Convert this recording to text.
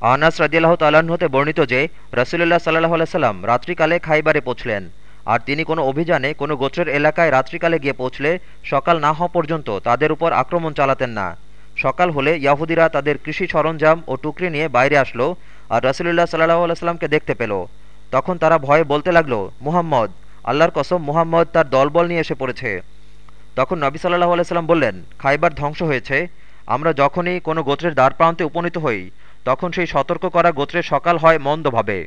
আনাস রাজিয়াল্লাহ তাল্লাহ্ন হতে বর্ণিত যে, রসুলুল্লাহ সাল্লাহ আলাইসাল্লাম রাত্রিকালে খাইবারে পৌঁছলেন। আর তিনি কোনো অভিযানে কোনো গোত্রের এলাকায় রাত্রিকালে গিয়ে পৌঁছলে সকাল না হওয়া পর্যন্ত তাদের উপর আক্রমণ চালাতেন না। সকাল হলে ইয়াহুদিরা তাদের কৃষি সরঞ্জাম ও টুকরি নিয়ে বাইরে আসলো আর রসুলুল্লাহ সাল্লাহ আলাইস্লামকে দেখতে পেল। তখন তারা ভয়ে বলতে লাগল, মুহাম্মদ, আল্লাহর কসম, মুহাম্মদ তার দলবল নিয়ে এসে পড়েছে। তখন নবী সাল্লাহ আলাইসাল্লাম বললেন, খাইবার ধ্বংস হয়েছে। আমরা যখনই কোনো গোত্রের দ্বার প্রান্তে উপনীত হই তখন সেই সতর্ক করা গোত্রের সকাল হয় মন্দভাবে।